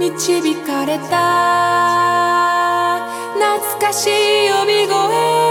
導かれた。懐かしい呼び声。